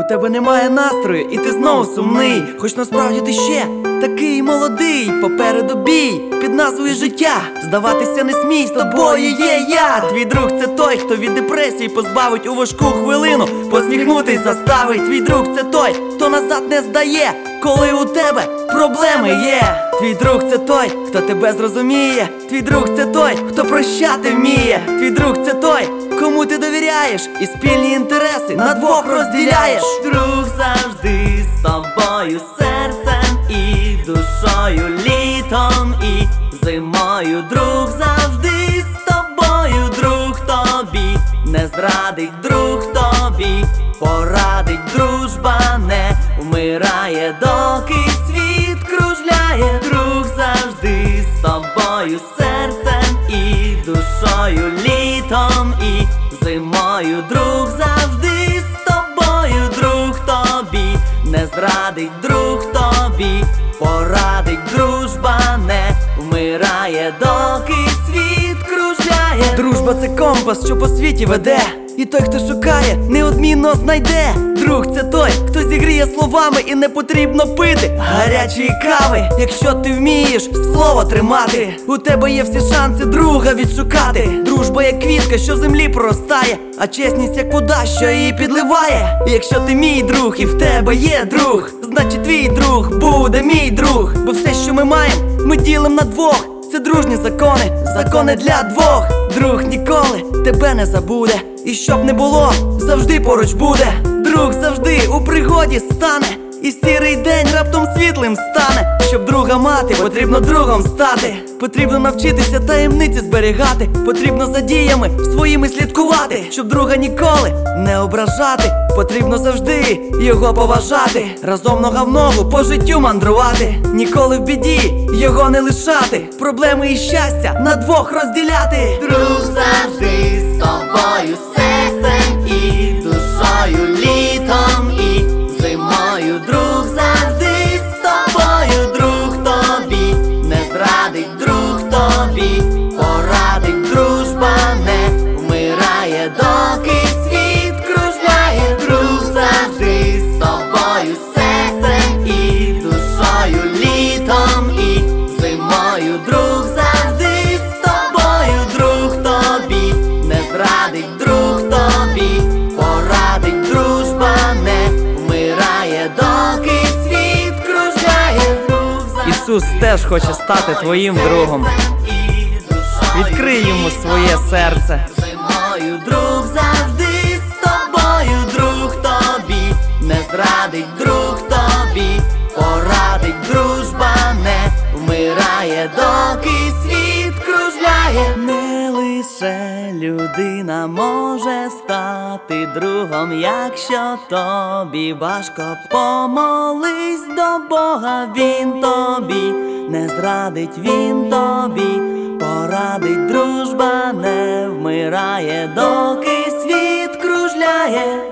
тебе немає настрою, і ти знову сумний. Хоч насправді ти ще такий молодий, попереду бій під назвою життя. Здаватися не смій, з тобою є я. Твій друг це той, хто від депресії позбавить у важку хвилину. Посміхнутись заставить. Твій друг це той, хто назад не здає, коли у тебе проблеми є. Твій друг це той, хто тебе зрозуміє. Твій друг це той, хто прощати вміє. Твій друг довіряєш, і спільні інтереси на двох розділяєш. Друг завжди з тобою серцем і душою, літом і зимою. Друг завжди з тобою, друг тобі не зрадить, друг тобі порадить, дружба не вмирає, доки світ кружляє. Друг завжди з тобою серцем і душою, літом і зимою. Друг завжди з тобою, друг тобі не зрадить, друг тобі порадить, дружба не вмирає, доки світ кружляє. Дружба це компас, що по світі веде. І той, хто шукає, неодмінно знайде. Друг це той, хто зігріє словами і не потрібно пити гарячої кави. Якщо ти вмієш слово тримати, у тебе є всі шанси друга відшукати. Дружба як квітка, що в землі проростає, а чесність як вода, що її підливає. Якщо ти мій друг, і в тебе є друг, значить твій друг буде мій друг. Бо все, що ми маємо, ми ділимо на двох. Це дружні закони, закони для двох. Друг ніколи тебе не забуде. І щоб не було, завжди поруч буде. Друг завжди у пригоді стане. І сірий день раптом світлим стане. Щоб друга мати, потрібно другом стати. Потрібно навчитися таємниці зберігати. Потрібно за діями своїми слідкувати. Щоб друга ніколи не ображати. Потрібно завжди його поважати. Разом нога в ногу по життю мандрувати. Ніколи в біді його не лишати. Проблеми і щастя на двох розділяти. Друг завжди дружба не вмирає, доки світ кружляє. Друг завжди з тобою серцем і душою, літом і зимою. Друг завжди з тобою, друг тобі не зрадить, друг тобі порадить, дружба не вмирає, доки світ кружляє. Друг Ісус теж хоче стати твоїм другом. Відкрий йому своє серце. Зимою друг завжди з тобою, друг тобі не зрадить, друг тобі порадить, дружба не вмирає, доки світ кружляє. Не лише людина може стати другом, якщо тобі важко помолись до Бога, він тобі не зрадить, він тобі порадить, дружба не вмирає, доки світ кружляє.